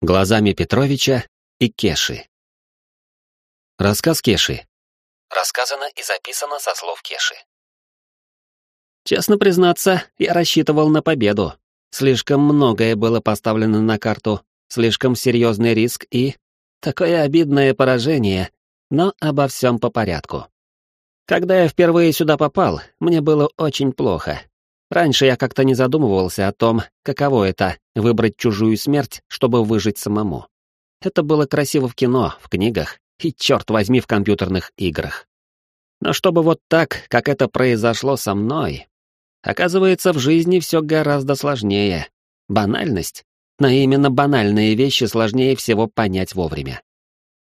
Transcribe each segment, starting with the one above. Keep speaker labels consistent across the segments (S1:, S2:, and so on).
S1: Глазами Петровича и Кеши. Рассказ Кеши. Рассказано и записано со слов Кеши. Честно признаться, я рассчитывал на победу. Слишком многое было поставлено на карту, слишком серьезный риск и... Такое обидное поражение, но обо всем по порядку. Когда я впервые сюда попал, мне было очень плохо. Раньше я как-то не задумывался о том, каково это — выбрать чужую смерть, чтобы выжить самому. Это было красиво в кино, в книгах и, черт возьми, в компьютерных играх. Но чтобы вот так, как это произошло со мной... Оказывается, в жизни все гораздо сложнее. Банальность. Но именно банальные вещи сложнее всего понять вовремя.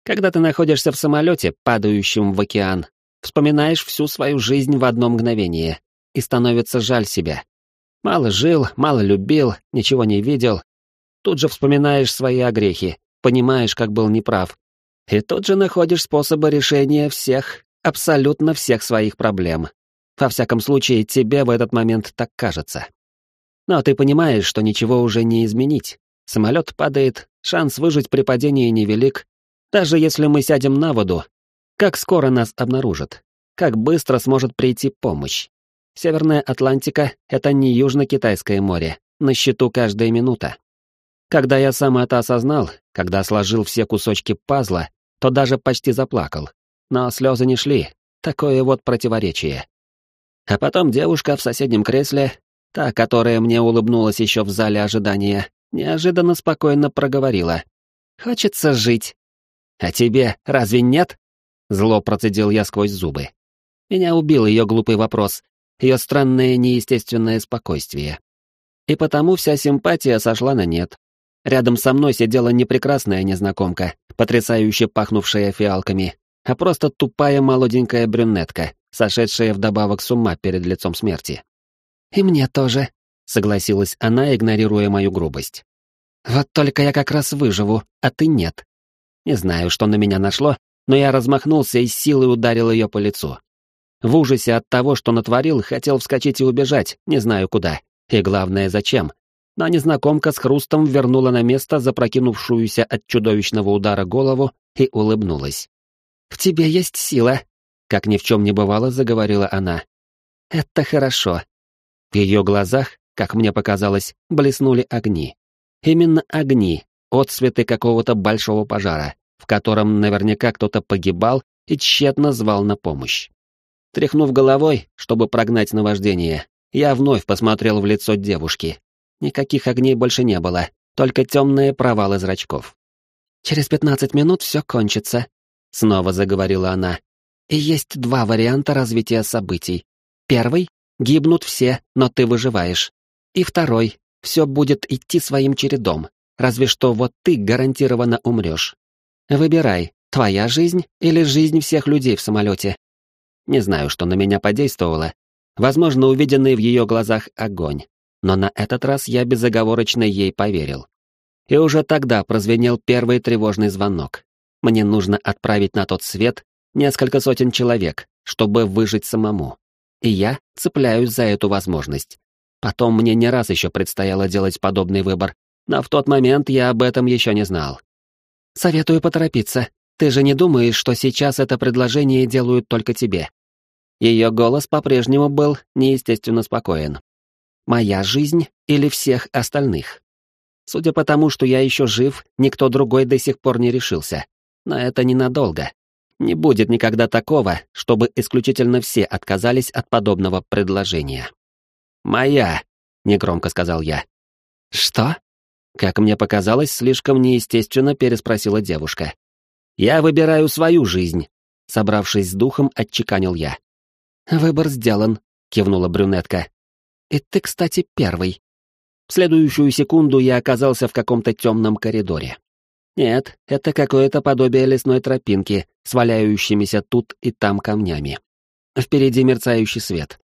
S1: Когда ты находишься в самолете, падающем в океан, вспоминаешь всю свою жизнь в одно мгновение, и становится жаль себя. Мало жил, мало любил, ничего не видел. Тут же вспоминаешь свои огрехи, понимаешь, как был неправ. И тут же находишь способы решения всех, абсолютно всех своих проблем. Во всяком случае, тебе в этот момент так кажется. Но ты понимаешь, что ничего уже не изменить. Самолет падает, шанс выжить при падении невелик. Даже если мы сядем на воду, как скоро нас обнаружат? Как быстро сможет прийти помощь? Северная Атлантика — это не Южно-Китайское море, на счету каждая минута. Когда я сам это осознал, когда сложил все кусочки пазла, то даже почти заплакал. Но слезы не шли, такое вот противоречие. А потом девушка в соседнем кресле, та, которая мне улыбнулась еще в зале ожидания, неожиданно спокойно проговорила. «Хочется жить». «А тебе разве нет?» Зло процедил я сквозь зубы. Меня убил ее глупый вопрос, ее странное неестественное спокойствие. И потому вся симпатия сошла на нет. Рядом со мной сидела не прекрасная незнакомка, потрясающе пахнувшая фиалками, а просто тупая молоденькая брюнетка, сошедшая вдобавок с ума перед лицом смерти. «И мне тоже», — согласилась она, игнорируя мою грубость. «Вот только я как раз выживу, а ты нет. Не знаю, что на меня нашло, но я размахнулся и силой ударил ее по лицу. В ужасе от того, что натворил, хотел вскочить и убежать, не знаю куда. И главное, зачем. Но незнакомка с хрустом вернула на место запрокинувшуюся от чудовищного удара голову и улыбнулась. «В тебе есть сила», — как ни в чем не бывало, заговорила она. «Это хорошо». В ее глазах, как мне показалось, блеснули огни. Именно огни, отсветы какого-то большого пожара, в котором наверняка кто-то погибал и тщетно звал на помощь. Тряхнув головой, чтобы прогнать наваждение, я вновь посмотрел в лицо девушки. Никаких огней больше не было, только темные провалы зрачков. «Через пятнадцать минут все кончится», — снова заговорила она. «И есть два варианта развития событий. Первый — гибнут все, но ты выживаешь. И второй — все будет идти своим чередом, разве что вот ты гарантированно умрешь. Выбирай, твоя жизнь или жизнь всех людей в самолете. Не знаю, что на меня подействовало. Возможно, увиденный в ее глазах огонь. Но на этот раз я безоговорочно ей поверил. И уже тогда прозвенел первый тревожный звонок. Мне нужно отправить на тот свет несколько сотен человек, чтобы выжить самому. И я цепляюсь за эту возможность. Потом мне не раз еще предстояло делать подобный выбор, но в тот момент я об этом еще не знал. «Советую поторопиться», ты же не думаешь, что сейчас это предложение делают только тебе?» Ее голос по-прежнему был неестественно спокоен. «Моя жизнь или всех остальных?» Судя по тому, что я еще жив, никто другой до сих пор не решился. Но это ненадолго. Не будет никогда такого, чтобы исключительно все отказались от подобного предложения. «Моя», — негромко сказал я. «Что?» Как мне показалось, слишком неестественно переспросила девушка. Я выбираю свою жизнь», — собравшись с духом, отчеканил я. «Выбор сделан», — кивнула брюнетка. «И ты, кстати, первый». В следующую секунду я оказался в каком-то темном коридоре. Нет, это какое-то подобие лесной тропинки с тут и там камнями. Впереди мерцающий свет.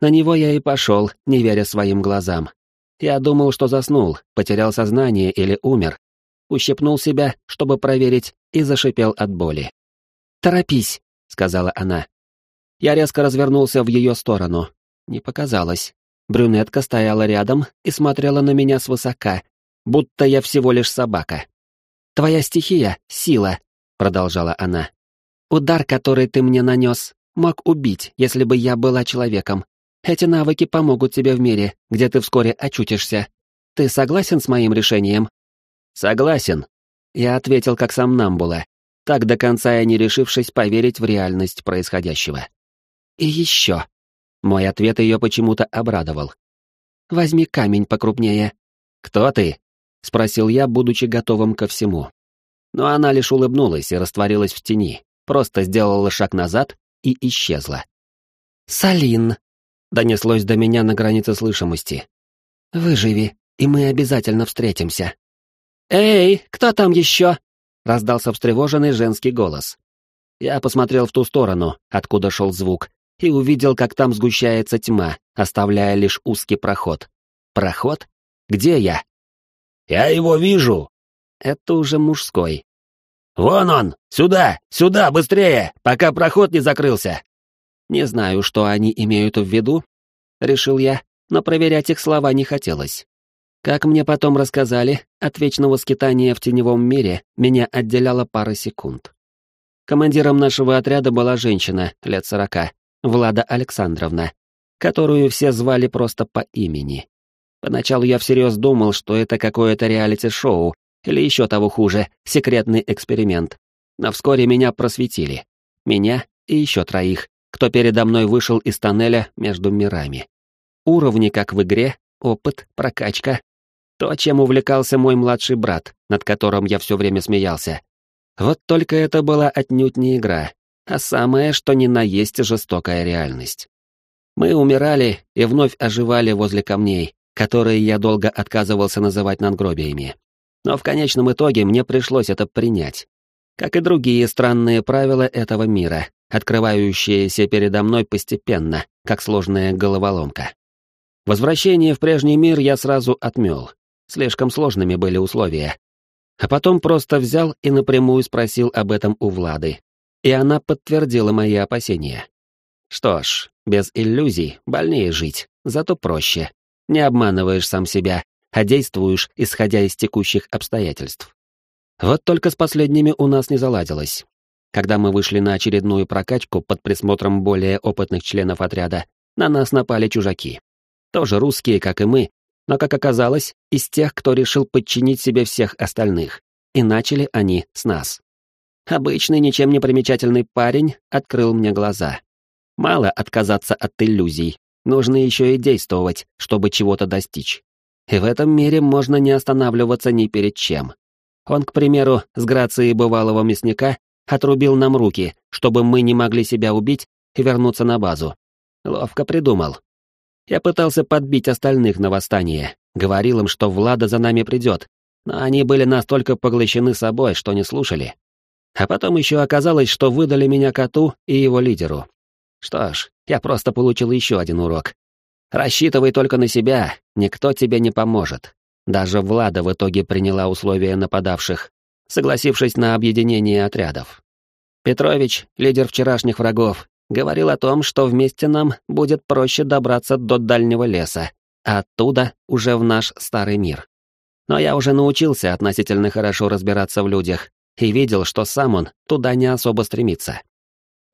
S1: На него я и пошел, не веря своим глазам. Я думал, что заснул, потерял сознание или умер, ущипнул себя, чтобы проверить, и зашипел от боли. «Торопись», — сказала она. Я резко развернулся в ее сторону. Не показалось. Брюнетка стояла рядом и смотрела на меня свысока, будто я всего лишь собака. Твоя стихия — сила», — продолжала она. «Удар, который ты мне нанес, мог убить, если бы я была человеком. Эти навыки помогут тебе в мире, где ты вскоре очутишься. Ты согласен с моим решением?»
S2: «Согласен», — я ответил как сам Намбула, так до конца и не решившись поверить в реальность происходящего.
S1: «И еще».
S2: Мой ответ ее почему-то обрадовал.
S1: «Возьми камень покрупнее».
S2: «Кто ты?» — спросил я, будучи готовым ко всему. Но она лишь улыбнулась и растворилась в тени, просто сделала шаг назад и исчезла.
S1: «Салин!» — донеслось до меня на границе слышимости. «Выживи, и мы обязательно встретимся». «Эй, кто там еще?» — раздался встревоженный женский голос.
S2: Я посмотрел в ту сторону, откуда шел звук, и увидел, как там сгущается тьма, оставляя лишь узкий проход. Проход? Где я?
S3: «Я его вижу!»
S2: Это уже мужской.
S3: «Вон он! Сюда! Сюда! Быстрее! Пока проход не закрылся!»
S2: Не знаю, что они имеют в виду, решил я, но проверять их слова не хотелось. Как мне потом рассказали, от вечного скитания в теневом мире меня отделяла пара секунд. Командиром нашего отряда была женщина, лет сорока, Влада Александровна, которую все звали просто по имени. Поначалу я всерьез думал, что это какое-то реалити-шоу, или еще того хуже, секретный эксперимент. Но вскоре меня просветили. Меня и еще троих, кто передо мной вышел из тоннеля между мирами. Уровни, как в игре, опыт, прокачка. То, чем увлекался мой младший брат, над которым я все время смеялся. Вот только это была отнюдь не игра, а самое, что ни на есть жестокая реальность. Мы умирали и вновь оживали возле камней, которые я долго отказывался называть надгробиями. Но в конечном итоге мне пришлось это принять. Как и другие странные правила этого мира, открывающиеся передо мной постепенно, как сложная головоломка. Возвращение в прежний мир я сразу отмел. Слишком сложными были условия. А потом просто взял и напрямую спросил об этом у Влады. И она подтвердила мои опасения. Что ж, без иллюзий больнее жить, зато проще. Не обманываешь сам себя, а действуешь, исходя из текущих обстоятельств. Вот только с последними у нас не заладилось. Когда мы вышли на очередную прокачку под присмотром более опытных членов отряда, на нас напали чужаки. Тоже русские, как и мы, но, как оказалось, из тех, кто решил подчинить себе всех остальных. И начали они с нас. Обычный, ничем не примечательный парень открыл мне глаза. Мало отказаться от иллюзий, нужно еще и действовать, чтобы чего-то достичь. И в этом мире можно не останавливаться ни перед чем. Он, к примеру, с грацией бывалого мясника отрубил нам руки, чтобы мы не могли себя убить и вернуться на базу. Ловко придумал. Я пытался подбить остальных на восстание, говорил им, что Влада за нами придет, но они были настолько поглощены собой, что не слушали. А потом еще оказалось, что выдали меня коту и его лидеру. Что ж, я просто получил еще один урок. Рассчитывай только на себя, никто тебе не поможет. Даже Влада в итоге приняла условия нападавших, согласившись на объединение отрядов. Петрович, лидер вчерашних врагов, говорил о том, что вместе нам будет проще добраться до дальнего леса, а оттуда уже в наш старый мир. Но я уже научился относительно хорошо разбираться в людях и видел, что сам он туда не особо стремится.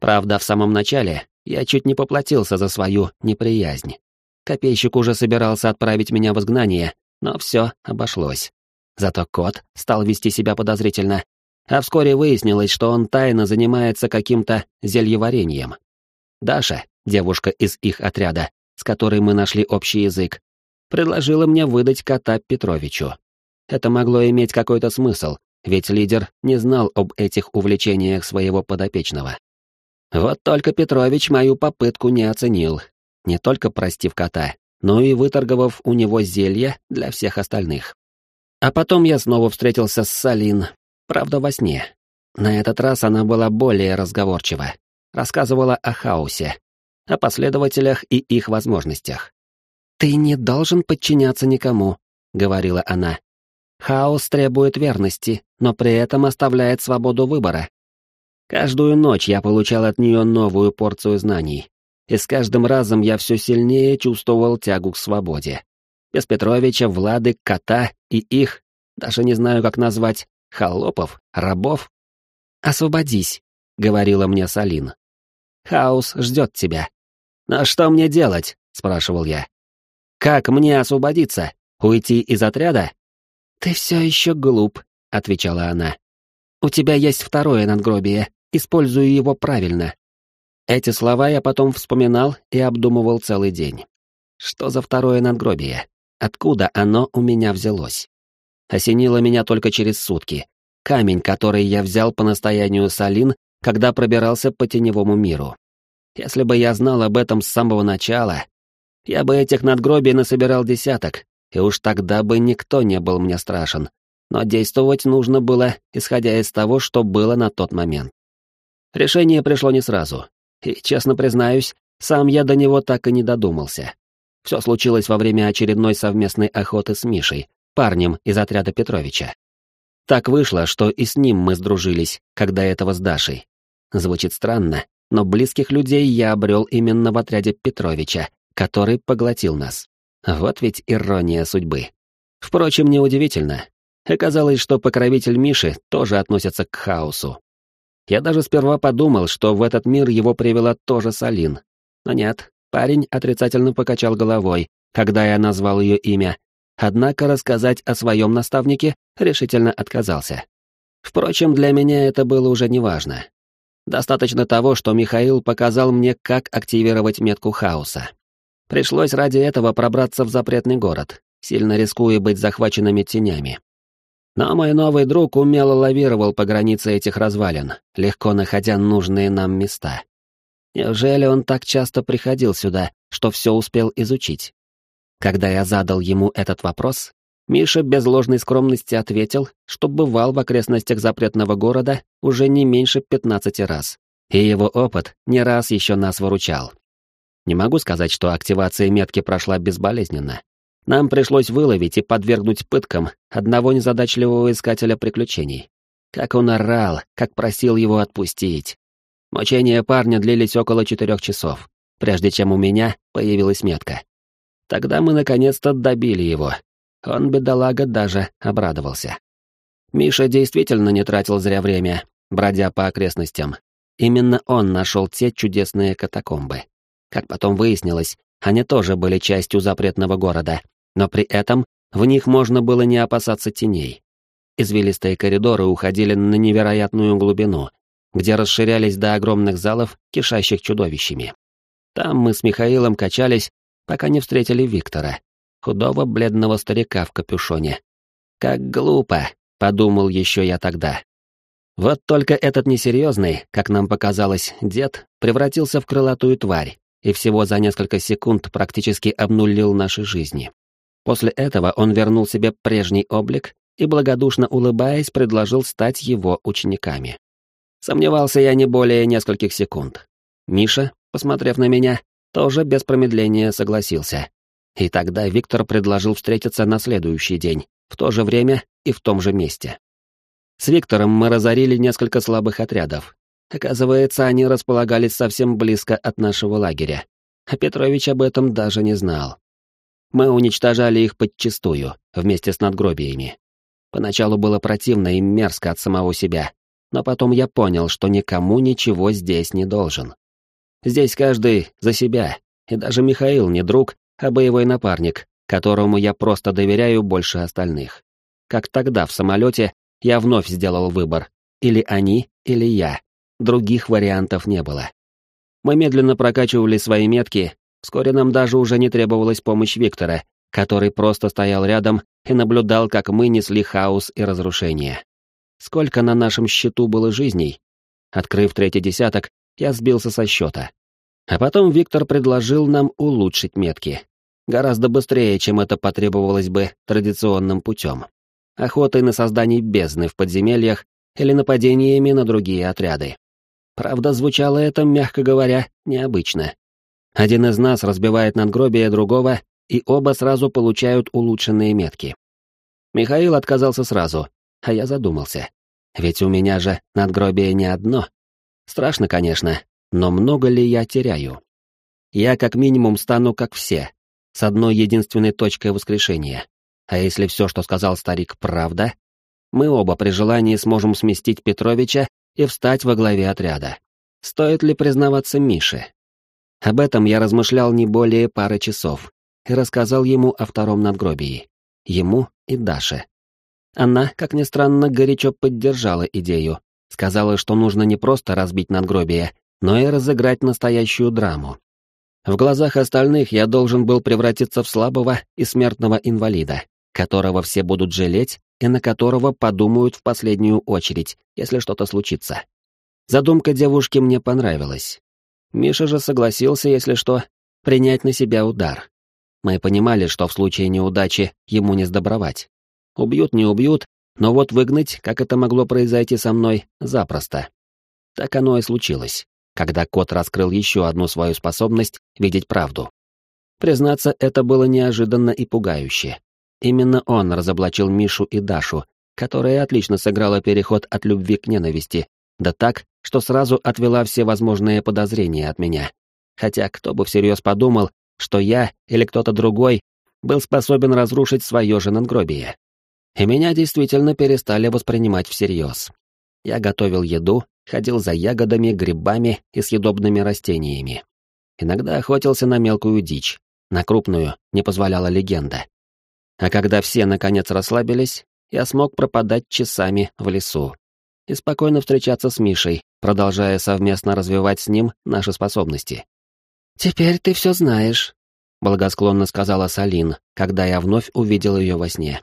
S2: Правда, в самом начале я чуть не поплатился за свою неприязнь. Копейщик уже собирался отправить меня в изгнание, но все обошлось. Зато кот стал вести себя подозрительно, а вскоре выяснилось, что он тайно занимается каким-то зельеварением. Даша, девушка из их отряда, с которой мы нашли общий язык, предложила мне выдать кота Петровичу. Это могло иметь какой-то смысл, ведь лидер не знал об этих увлечениях своего подопечного. Вот только Петрович мою попытку не оценил не только простив кота, но и выторговав у него зелье для всех остальных. А потом я снова встретился с Салин, правда во сне. На этот раз она была более разговорчива, рассказывала о хаосе, о последователях и их возможностях. «Ты не должен подчиняться никому», — говорила она. «Хаос требует верности, но при этом оставляет свободу выбора». Каждую ночь я получал от нее новую порцию знаний, и с каждым разом я все сильнее чувствовал тягу к свободе. Без Петровича, Влады, Кота и их, даже не знаю, как назвать, Холопов? Рабов? «Освободись», — говорила мне Салин. «Хаос ждет тебя». «Но что мне делать?» — спрашивал я. «Как мне освободиться? Уйти из отряда?» «Ты все еще глуп», — отвечала она. «У тебя есть второе надгробие. Используй его правильно». Эти слова я потом вспоминал и обдумывал целый день. Что за второе надгробие? Откуда оно у меня взялось? Осенило меня только через сутки. Камень, который я взял по настоянию Салин, когда пробирался по теневому миру. Если бы я знал об этом с самого начала, я бы этих надгробий насобирал десяток, и уж тогда бы никто не был мне страшен. Но действовать нужно было, исходя из того, что было на тот момент. Решение пришло не сразу. И, честно признаюсь, сам я до него так и не додумался. Все случилось во время очередной совместной охоты с Мишей, парнем из отряда Петровича. Так вышло, что и с ним мы сдружились, когда этого с Дашей. Звучит странно, но близких людей я обрел именно в отряде Петровича, который поглотил нас. Вот ведь ирония судьбы. Впрочем, неудивительно. Оказалось, что покровитель Миши тоже относится к хаосу. Я даже сперва подумал, что в этот мир его привела тоже Салин. Но нет, парень отрицательно покачал головой, когда я назвал ее имя, однако рассказать о своем наставнике решительно отказался. Впрочем, для меня это было уже неважно. Достаточно того, что Михаил показал мне, как активировать метку хаоса. Пришлось ради этого пробраться в запретный город, сильно рискуя быть захваченными тенями. Но мой новый друг умело лавировал по границе этих развалин, легко находя нужные нам места. Неужели он так часто приходил сюда, что все успел изучить? Когда я задал ему этот вопрос, Миша без ложной скромности ответил, что бывал в окрестностях запретного города уже не меньше 15 раз, и его опыт не раз еще нас выручал. Не могу сказать, что активация метки прошла безболезненно. Нам пришлось выловить и подвергнуть пыткам одного незадачливого искателя приключений. Как он орал, как просил его отпустить. Мучения парня длились около четырех часов, прежде чем у меня появилась метка. Тогда мы наконец-то добили его. Он, бедолага, даже обрадовался. Миша действительно не тратил зря время, бродя по окрестностям. Именно он нашел те чудесные катакомбы. Как потом выяснилось, они тоже были частью запретного города, но при этом в них можно было не опасаться теней. Извилистые коридоры уходили на невероятную глубину, где расширялись до огромных залов, кишащих чудовищами. Там мы с Михаилом качались пока не встретили Виктора, худого бледного старика в капюшоне. «Как глупо!» — подумал еще я тогда. Вот только этот несерьезный, как нам показалось, дед превратился в крылатую тварь и всего за несколько секунд практически обнулил наши жизни. После этого он вернул себе прежний облик и, благодушно улыбаясь, предложил стать его учениками. Сомневался я не более нескольких секунд. Миша, посмотрев на меня, тоже без промедления согласился. И тогда Виктор предложил встретиться на следующий день, в то же время и в том же месте. С Виктором мы разорили несколько слабых отрядов. Оказывается, они располагались совсем близко от нашего лагеря. А Петрович об этом даже не знал. Мы уничтожали их подчистую, вместе с надгробиями. Поначалу было противно и мерзко от самого себя, но потом я понял, что никому ничего здесь не должен. Здесь каждый за себя, и даже Михаил не друг, а боевой напарник, которому я просто доверяю больше остальных. Как тогда в самолете я вновь сделал выбор. Или они, или я. Других вариантов не было. Мы медленно прокачивали свои метки, вскоре нам даже уже не требовалась помощь Виктора, который просто стоял рядом и наблюдал, как мы несли хаос и разрушение. Сколько на нашем счету было жизней? Открыв третий десяток, я сбился со счета. А потом Виктор предложил нам улучшить метки. Гораздо быстрее, чем это потребовалось бы традиционным путем. Охотой на создание бездны в подземельях или нападениями на другие отряды. Правда, звучало это, мягко говоря, необычно. Один из нас разбивает надгробие другого, и оба сразу получают улучшенные метки. Михаил отказался сразу, а я задумался. Ведь у меня же надгробие не одно. Страшно, конечно, но много ли я теряю? Я как минимум стану как все, с одной единственной точкой воскрешения. А если все, что сказал старик, правда? мы оба при желании сможем сместить Петровича и встать во главе отряда. Стоит ли признаваться Мише? Об этом я размышлял не более пары часов и рассказал ему о втором надгробии. Ему и Даше. Она, как ни странно, горячо поддержала идею. Сказала, что нужно не просто разбить надгробие, но и разыграть настоящую драму. В глазах остальных я должен был превратиться в слабого и смертного инвалида, которого все будут жалеть и на которого подумают в последнюю очередь, если что-то случится. Задумка девушки мне понравилась. Миша же согласился, если что, принять на себя удар. Мы понимали, что в случае неудачи ему не сдобровать. Убьют, не убьют, но вот выгнать, как это могло произойти со мной, запросто. Так оно и случилось, когда кот раскрыл еще одну свою способность видеть правду. Признаться, это было неожиданно и пугающе. Именно он разоблачил Мишу и Дашу, которая отлично сыграла переход от любви к ненависти, да так, что сразу отвела все возможные подозрения от меня. Хотя кто бы всерьез подумал, что я или кто-то другой был способен разрушить свое же надгробие. И меня действительно перестали воспринимать всерьез. Я готовил еду, ходил за ягодами, грибами и съедобными растениями. Иногда охотился на мелкую дичь, на крупную не позволяла легенда. А когда все наконец расслабились, я смог пропадать часами в лесу и спокойно встречаться с Мишей, продолжая совместно развивать с ним наши способности. «Теперь ты все знаешь», — благосклонно сказала Салин, когда я вновь увидел ее во сне.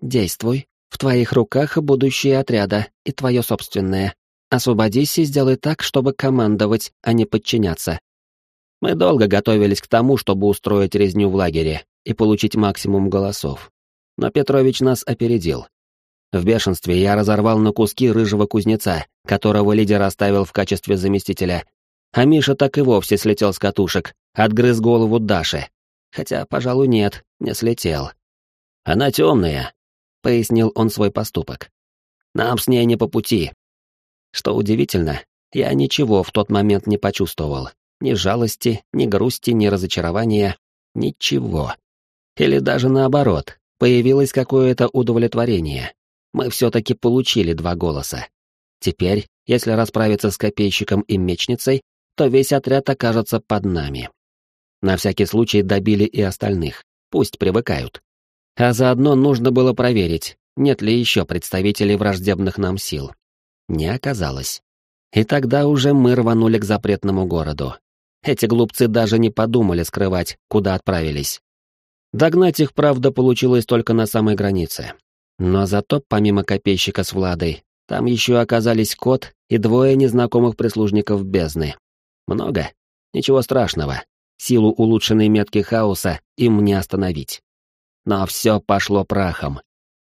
S2: Действуй. В твоих руках будущее отряда и твое собственное. Освободись и сделай так, чтобы командовать, а не подчиняться. Мы долго готовились к тому, чтобы устроить резню в лагере и получить максимум голосов. Но Петрович нас опередил. В бешенстве я разорвал на куски рыжего кузнеца, которого лидер оставил в качестве заместителя. А Миша так и вовсе слетел с катушек, отгрыз голову Даши. Хотя, пожалуй, нет, не слетел. Она темная, пояснил он свой поступок. Нам с ней не по пути. Что удивительно, я ничего в тот момент не почувствовал. Ни жалости, ни грусти, ни разочарования. Ничего. Или даже наоборот, появилось какое-то удовлетворение. Мы все-таки получили два голоса. Теперь, если расправиться с копейщиком и мечницей, то весь отряд окажется под нами. На всякий случай добили и остальных. Пусть привыкают. А заодно нужно было проверить, нет ли еще представителей враждебных нам сил. Не оказалось. И тогда уже мы рванули к запретному городу. Эти глупцы даже не подумали скрывать, куда отправились. Догнать их, правда, получилось только на самой границе. Но зато, помимо копейщика с Владой, там еще оказались кот и двое незнакомых прислужников бездны. Много? Ничего страшного. Силу улучшенной метки хаоса им не остановить. Но все пошло прахом.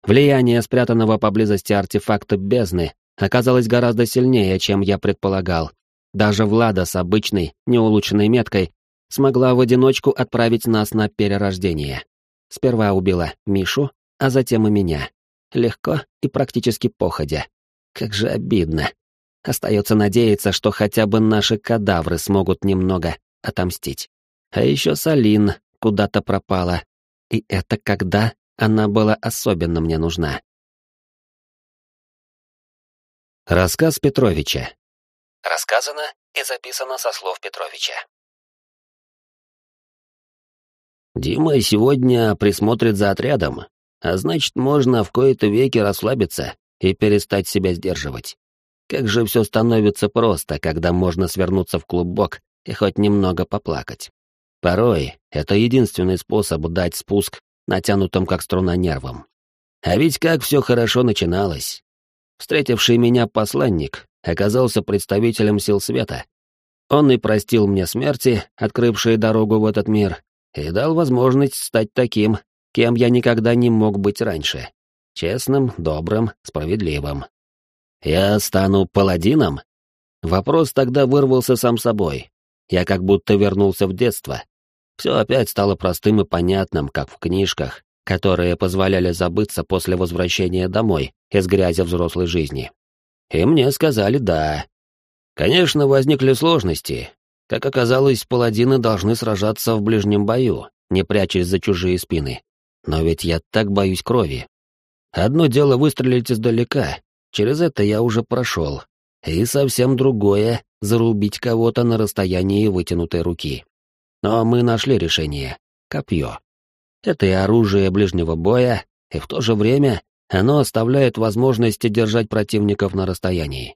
S2: Влияние спрятанного поблизости артефакта бездны оказалось гораздо сильнее, чем я предполагал. Даже Влада с обычной, неулучшенной меткой смогла в одиночку отправить нас на перерождение. Сперва убила Мишу, а затем и меня. Легко и практически походя. Как же обидно. Остается надеяться, что хотя бы наши кадавры смогут немного отомстить. А еще Салин куда-то пропала, и это когда она была особенно мне нужна. Рассказ Петровича. Рассказано и записано со слов Петровича.
S3: Дима сегодня присмотрит за отрядом, а значит, можно в кои-то веки расслабиться и перестать себя сдерживать. Как же все становится просто, когда можно свернуться в клубок и хоть немного поплакать. Порой это единственный способ дать спуск натянутым как струна нервам. А ведь как все хорошо начиналось. Встретивший меня посланник оказался представителем сил света. Он и простил мне смерти, открывшие дорогу в этот мир, и дал возможность стать таким, кем я никогда не мог быть раньше. Честным, добрым, справедливым. Я стану паладином? Вопрос тогда вырвался сам собой. Я как будто вернулся в детство, все опять стало простым и понятным, как в книжках, которые позволяли забыться после возвращения домой из грязи взрослой жизни. И мне сказали «да». Конечно, возникли сложности. Как оказалось, паладины должны сражаться в ближнем бою, не прячась за чужие спины. Но ведь я так боюсь крови. Одно дело выстрелить издалека, через это я уже прошел, и совсем другое — зарубить кого-то на расстоянии вытянутой руки. Но мы нашли решение — копье. Это и оружие ближнего боя, и в то же время оно оставляет возможность держать противников на расстоянии.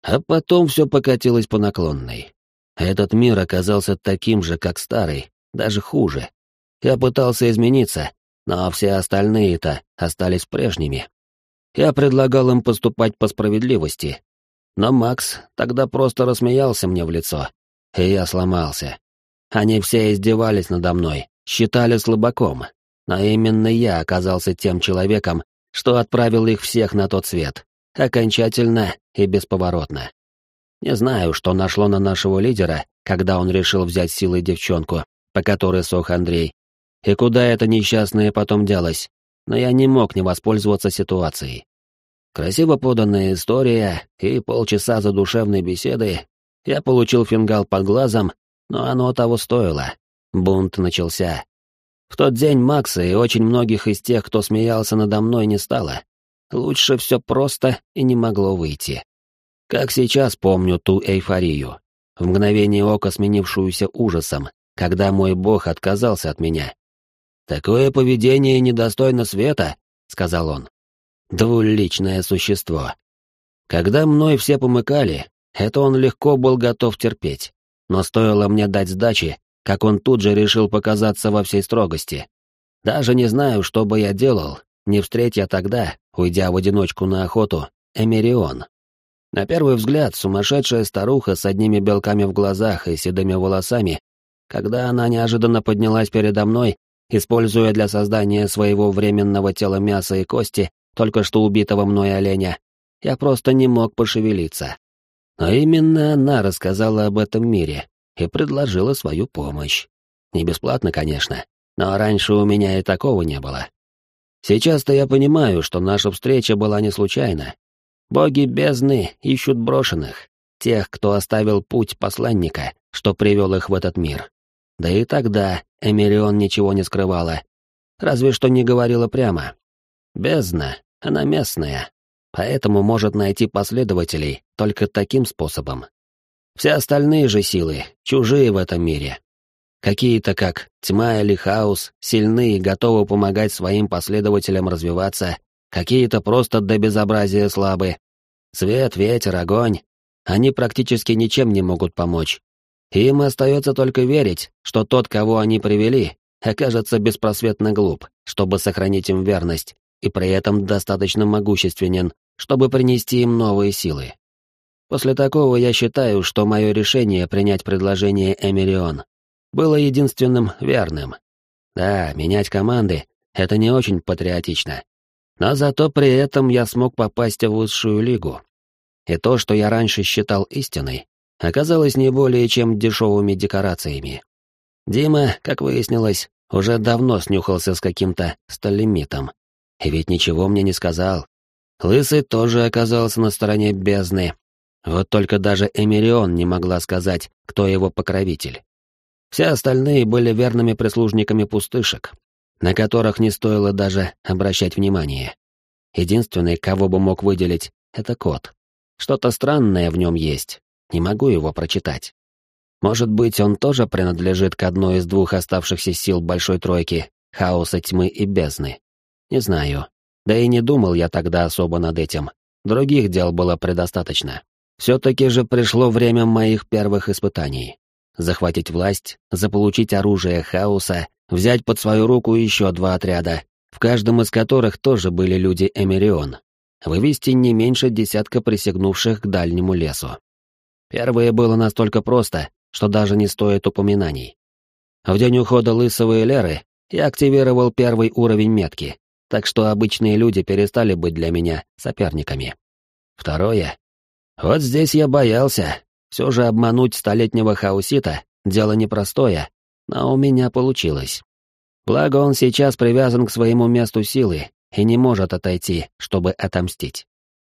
S3: А потом все покатилось по наклонной. Этот мир оказался таким же, как старый, даже хуже. Я пытался измениться, но все остальные-то остались прежними. Я предлагал им поступать по справедливости. Но Макс тогда просто рассмеялся мне в лицо, и я сломался. Они все издевались надо мной, считали слабаком, но именно я оказался тем человеком, что отправил их всех на тот свет, окончательно и бесповоротно. Не знаю, что нашло на нашего лидера, когда он решил взять силой девчонку, по которой сох Андрей, и куда эта несчастная потом делась, но я не мог не воспользоваться ситуацией. Красиво поданная история и полчаса задушевной беседы, я получил фингал под глазом, но оно того стоило. Бунт начался. В тот день Макса и очень многих из тех, кто смеялся надо мной, не стало. Лучше все просто и не могло выйти. Как сейчас помню ту эйфорию, в мгновение ока сменившуюся ужасом, когда мой бог отказался от меня. «Такое поведение недостойно света», — сказал он. «Двуличное существо». Когда мной все помыкали, это он легко был готов терпеть. Но стоило мне дать сдачи, как он тут же решил показаться во всей строгости. Даже не знаю, что бы я делал, не встретя тогда, уйдя в одиночку на охоту, Эмерион. На первый взгляд, сумасшедшая старуха с одними белками в глазах и седыми волосами, когда она неожиданно поднялась передо мной, используя для создания своего временного тела мяса и кости только что убитого мной оленя, я просто не мог пошевелиться. Но именно она рассказала об этом мире и предложила свою помощь. Не бесплатно, конечно, но раньше у меня и такого не было. Сейчас-то я понимаю, что наша встреча была не случайна. Боги бездны ищут брошенных, тех, кто оставил путь посланника, что привел их в этот мир. Да и тогда Эмирион ничего не скрывала, разве что не говорила прямо. Бездна, она местная, поэтому может найти последователей только таким способом. Все остальные же силы чужие в этом мире, Какие-то, как тьма или хаос, сильны и готовы помогать своим последователям развиваться, какие-то просто до безобразия слабы. Свет, ветер, огонь — они практически ничем не могут помочь. Им остается только верить, что тот, кого они привели, окажется беспросветно глуп, чтобы сохранить им верность, и при этом достаточно могущественен, чтобы принести им новые силы. После такого я считаю, что мое решение принять предложение Эмирион было единственным верным. Да, менять команды — это не очень патриотично. Но зато при этом я смог попасть в высшую лигу. И то, что я раньше считал истиной, оказалось не более чем дешевыми декорациями. Дима, как выяснилось, уже давно снюхался с каким-то сталимитом. И ведь ничего мне не сказал. Лысый тоже оказался на стороне бездны. Вот только даже Эмирион не могла сказать, кто его покровитель. Все остальные были верными прислужниками пустышек, на которых не стоило даже обращать внимание. Единственный, кого бы мог выделить, — это кот. Что-то странное в нем есть, не могу его прочитать. Может быть, он тоже принадлежит к одной из двух оставшихся сил Большой Тройки, хаоса тьмы и бездны. Не знаю. Да и не думал я тогда особо над этим. Других дел было предостаточно. Все-таки же пришло время моих первых испытаний захватить власть, заполучить оружие хаоса, взять под свою руку еще два отряда, в каждом из которых тоже были люди Эмирион, вывести не меньше десятка присягнувших к дальнему лесу. Первое было настолько просто, что даже не стоит упоминаний. В день ухода Лысого и Леры я активировал первый уровень метки, так что обычные люди перестали быть для меня соперниками. Второе. Вот здесь я боялся, все же обмануть столетнего хаусита — дело непростое, но у меня получилось. Благо он сейчас привязан к своему месту силы и не может отойти, чтобы отомстить.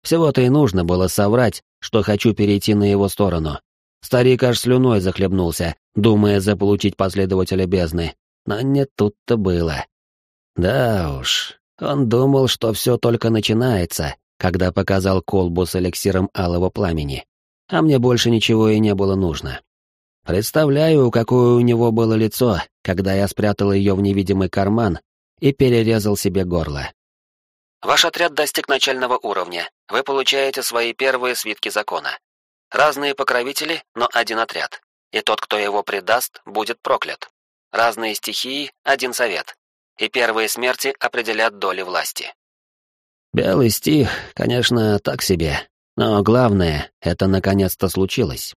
S3: Всего-то и нужно было соврать, что хочу перейти на его сторону. Старик аж слюной захлебнулся, думая заполучить последователя бездны. Но не тут-то было. Да уж,
S2: Он думал, что все только начинается, когда показал колбу с эликсиром алого пламени. А мне больше ничего и не было нужно. Представляю, какое у него было лицо, когда я спрятал ее в невидимый карман и перерезал себе горло.
S1: Ваш отряд достиг начального уровня. Вы получаете свои первые свитки закона. Разные покровители, но один отряд. И тот, кто его предаст, будет проклят. Разные стихии, один совет. И первые смерти определят доли власти.
S2: Белый стих, конечно, так себе. Но главное, это наконец-то случилось.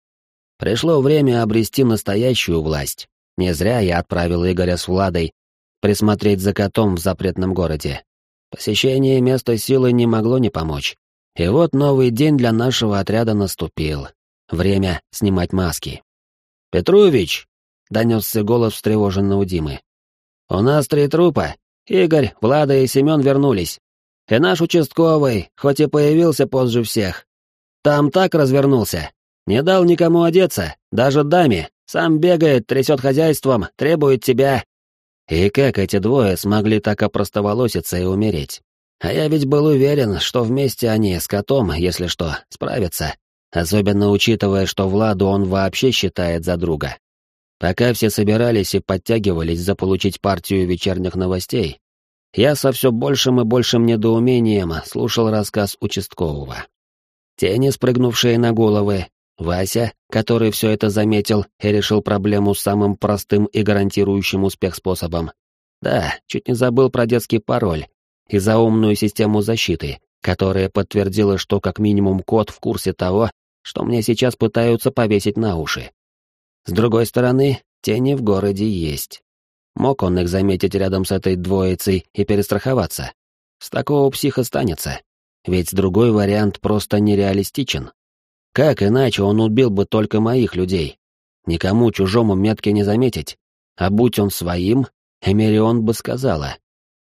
S2: Пришло время обрести настоящую власть. Не зря я отправил Игоря с Владой присмотреть за котом в запретном городе. Посещение места силы не могло не помочь. И вот новый день для нашего отряда наступил. Время снимать маски. «Петрович!» — донесся голос встревоженного Димы. «У нас три трупа. Игорь, Влада и Семен вернулись. И наш участковый, хоть и появился позже всех, там так развернулся, не дал никому одеться, даже даме. Сам бегает, трясет хозяйством, требует тебя. И как эти двое смогли так опростоволоситься и умереть? А я ведь был уверен, что вместе они с котом, если что, справятся. Особенно учитывая, что Владу он вообще считает за друга. Пока все собирались и подтягивались заполучить партию вечерних новостей, я со все большим и большим недоумением слушал рассказ участкового. Тени, спрыгнувшие на головы, Вася, который все это заметил и решил проблему самым простым и гарантирующим успех способом. Да, чуть не забыл про детский пароль и заумную систему защиты, которая подтвердила, что как минимум кот в курсе того, что мне сейчас пытаются повесить на уши. С другой стороны, тени в городе есть. Мог он их заметить рядом с этой двоицей и перестраховаться? С такого психа станется. Ведь другой вариант просто нереалистичен. Как иначе он убил бы только моих людей? Никому чужому метки не заметить. А будь он своим, Эмерион бы сказала.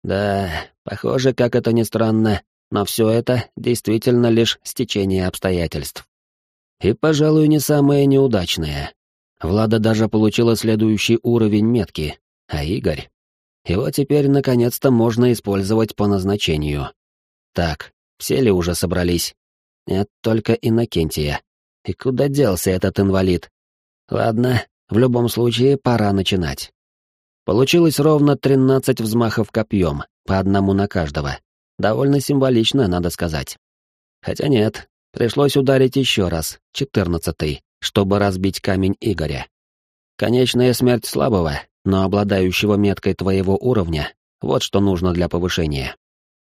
S2: Да, похоже, как это ни странно, но все это действительно лишь стечение обстоятельств. И, пожалуй, не самое неудачное. Влада даже получила следующий уровень метки, а Игорь... Его теперь наконец-то можно использовать по назначению. Так, все ли уже собрались? Нет, только Иннокентия. И куда делся этот инвалид? Ладно, в любом случае пора начинать. Получилось ровно 13 взмахов копьем, по одному на каждого. Довольно символично, надо сказать. Хотя нет, пришлось ударить еще раз, четырнадцатый, чтобы разбить камень Игоря. Конечная смерть слабого, но обладающего меткой твоего уровня, вот что нужно для повышения.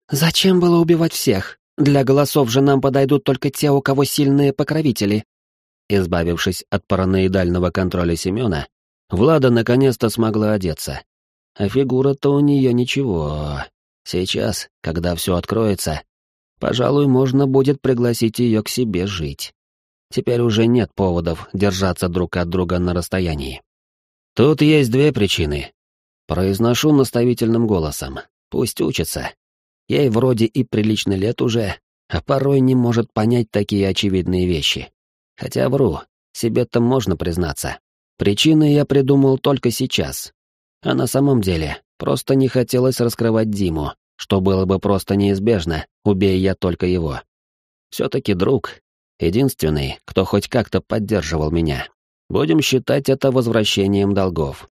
S2: «Зачем было убивать всех? Для голосов же нам подойдут только те, у кого сильные покровители. Избавившись от параноидального контроля Семена, Влада наконец-то смогла одеться. А фигура-то у нее ничего. Сейчас, когда все откроется, пожалуй, можно будет пригласить ее к себе жить. Теперь уже нет поводов держаться друг от друга на расстоянии. Тут есть две причины. Произношу наставительным голосом. Пусть учится. Ей вроде и прилично лет уже, а порой не может понять такие очевидные вещи. Хотя вру, себе-то можно признаться. Причины я придумал только сейчас. А на самом деле, просто не хотелось раскрывать Диму, что было бы просто неизбежно, убей я только его. Все-таки друг, единственный, кто хоть как-то поддерживал меня. Будем считать это возвращением долгов.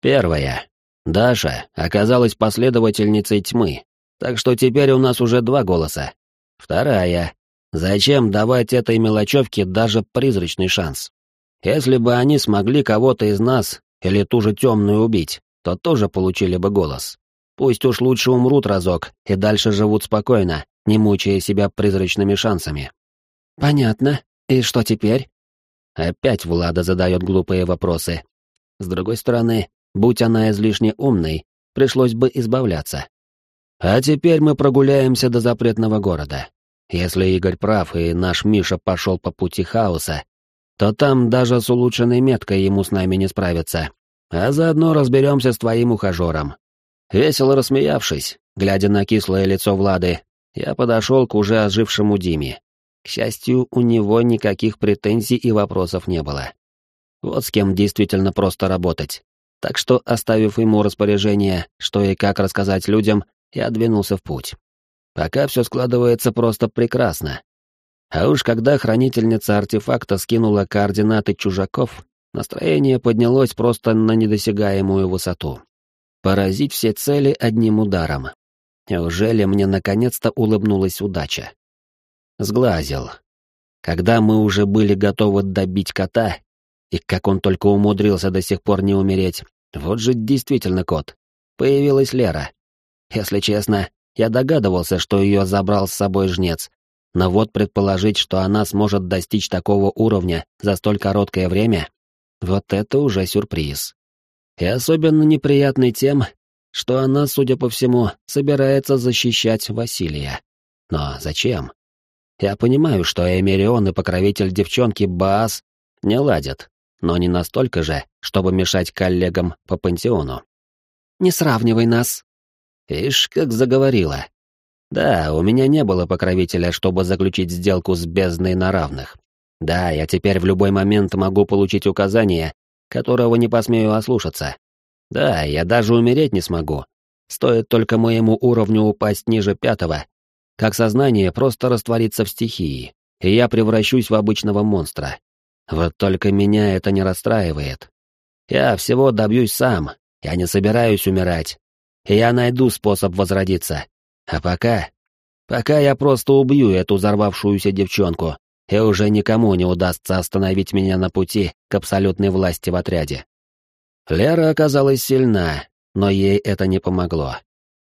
S2: Первое. Даша оказалась последовательницей тьмы, так что теперь у нас уже два голоса. Вторая. Зачем давать этой мелочевке даже призрачный шанс? Если бы они смогли кого-то из нас или ту же темную убить, то тоже получили бы голос. Пусть уж лучше умрут разок и дальше живут спокойно, не мучая себя призрачными шансами. Понятно. И что теперь? Опять Влада задает глупые вопросы. С другой стороны, будь она излишне умной, пришлось бы избавляться. А теперь мы прогуляемся до запретного города. Если Игорь прав и наш Миша пошел по пути хаоса, то там даже с улучшенной меткой ему с нами не справиться. А заодно разберемся с твоим ухажером. Весело рассмеявшись, глядя на кислое лицо Влады, я подошел к уже ожившему Диме. К счастью, у него никаких претензий и вопросов не было. Вот с кем действительно просто работать. Так что, оставив ему распоряжение, что и как рассказать людям, я двинулся в путь. Пока все складывается просто прекрасно. А уж когда хранительница артефакта скинула координаты чужаков, настроение поднялось просто на недосягаемую высоту. Поразить все цели одним ударом. Неужели мне наконец-то улыбнулась удача? Сглазил. Когда мы уже были готовы добить кота, и как он только умудрился до сих пор не умереть, вот же действительно кот. Появилась Лера. Если честно, я догадывался, что ее забрал с собой жнец, но вот предположить, что она сможет достичь такого уровня за столь короткое время, вот это уже сюрприз. И особенно неприятный тем, что она, судя по всему, собирается защищать Василия. Но зачем? Я понимаю, что Эмирион и покровитель девчонки Баас не ладят, но не настолько же, чтобы мешать коллегам по пантеону. «Не сравнивай нас», Ишь, как заговорила. Да, у меня не было покровителя, чтобы заключить сделку с бездной на равных. Да, я теперь в любой момент могу получить указание, которого не посмею ослушаться. Да, я даже умереть не смогу. Стоит только моему уровню упасть ниже пятого, как сознание просто растворится в стихии, и я превращусь в обычного монстра. Вот только меня это не расстраивает. Я всего добьюсь сам, я не собираюсь умирать, я найду способ возродиться. А пока... Пока я просто убью эту взорвавшуюся девчонку, и уже никому не удастся остановить меня на пути к абсолютной власти в отряде. Лера оказалась сильна, но ей это не помогло.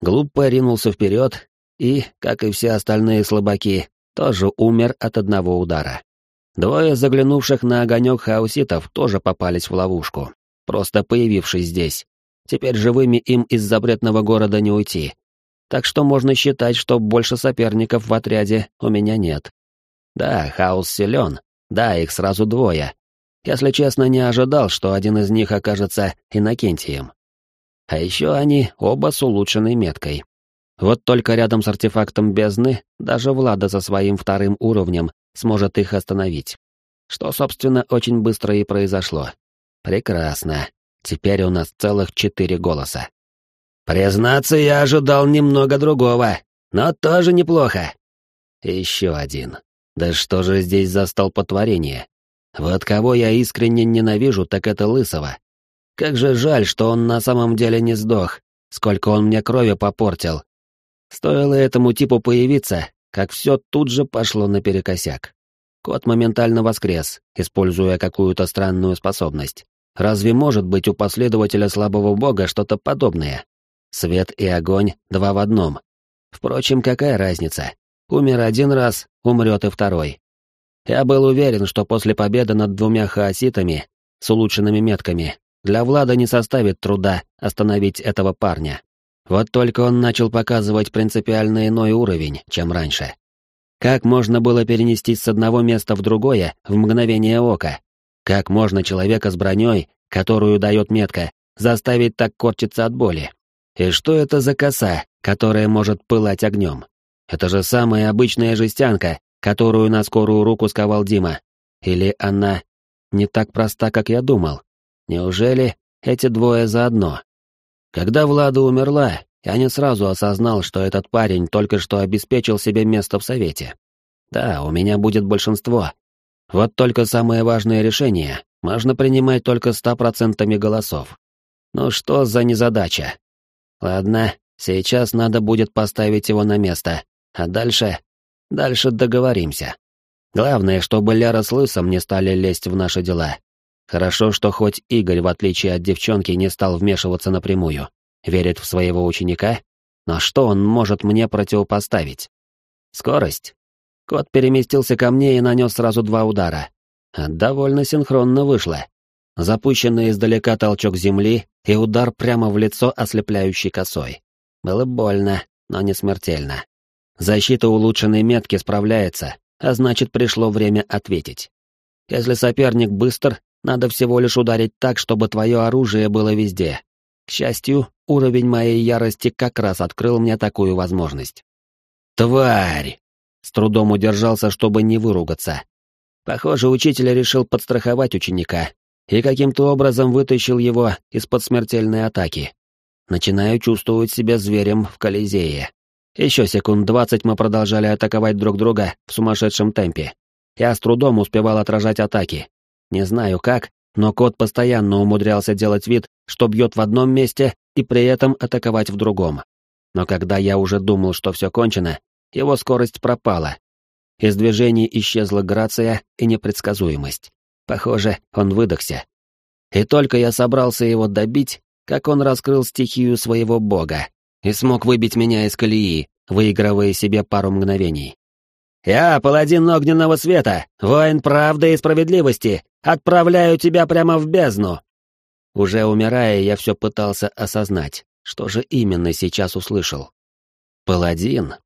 S2: Глупо ринулся вперед и, как и все остальные слабаки, тоже умер от одного удара. Двое заглянувших на огонек хауситов тоже попались в ловушку, просто появившись здесь, Теперь живыми им из запретного города не уйти. Так что можно считать, что больше соперников в отряде у меня нет. Да, хаос силен. Да, их сразу двое. Если честно, не ожидал, что один из них окажется Иннокентием. А еще они оба с улучшенной меткой. Вот только рядом с артефактом бездны даже Влада со своим вторым уровнем сможет их остановить. Что, собственно, очень быстро и произошло. Прекрасно. Теперь у нас целых четыре голоса. Признаться, я ожидал немного другого, но тоже неплохо. Еще один. Да что же здесь за столпотворение? Вот кого я искренне ненавижу, так это Лысого. Как же жаль, что он на самом деле не сдох, сколько он мне крови попортил. Стоило этому типу появиться, как все тут же пошло наперекосяк. Кот моментально воскрес, используя какую-то странную способность. Разве может быть у последователя слабого бога что-то подобное? Свет и огонь два в одном. Впрочем, какая разница? Умер один раз, умрет и второй. Я был уверен, что после победы над двумя хаоситами с улучшенными метками для Влада не составит труда остановить этого парня. Вот только он начал показывать принципиально иной уровень, чем раньше. Как можно было перенестись с одного места в другое в мгновение ока? Как можно человека с броней, которую дает метка, заставить так корчиться от боли? И что это за коса, которая может пылать огнем? Это же самая обычная жестянка, которую на скорую руку сковал Дима. Или она не так проста, как я думал? Неужели эти двое заодно? Когда Влада умерла, я не сразу осознал, что этот парень только что обеспечил себе место в совете. Да, у меня будет большинство, вот только самое важное решение можно принимать только ста процентами голосов. Ну что за незадача? Ладно, сейчас надо будет поставить его на место, а дальше... Дальше договоримся. Главное, чтобы Ляра с Лысом не стали лезть в наши дела. Хорошо, что хоть Игорь, в отличие от девчонки, не стал вмешиваться напрямую. Верит в своего ученика? Но что он может мне противопоставить? Скорость? Кот переместился ко мне и нанес сразу два удара. Довольно синхронно вышло. Запущенный издалека толчок земли и удар прямо в лицо ослепляющей косой. Было больно, но не смертельно. Защита улучшенной метки справляется, а значит пришло время ответить. Если соперник быстр, надо всего лишь ударить так, чтобы твое оружие было везде. К счастью, уровень моей ярости как раз открыл мне такую возможность. «Тварь!» С трудом удержался, чтобы не выругаться. Похоже, учитель решил подстраховать ученика и каким-то образом вытащил его из-под смертельной атаки. Начинаю чувствовать себя зверем в Колизее. Еще секунд двадцать мы продолжали атаковать друг друга в сумасшедшем темпе. Я с трудом успевал отражать атаки. Не знаю как, но кот постоянно умудрялся делать вид, что бьет в одном месте и при этом атаковать в другом. Но когда я уже думал, что все кончено, его скорость пропала. Из движений исчезла грация и непредсказуемость. Похоже, он выдохся. И только я собрался его добить, как он раскрыл стихию своего бога и смог выбить меня из колеи, выигрывая себе пару мгновений. «Я, паладин огненного света, воин правды и справедливости, отправляю тебя прямо в бездну!» Уже умирая, я все пытался осознать, что же именно сейчас услышал. «Паладин?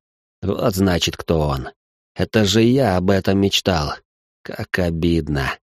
S2: Вот значит, кто он. Это же я об этом мечтал. Как обидно!»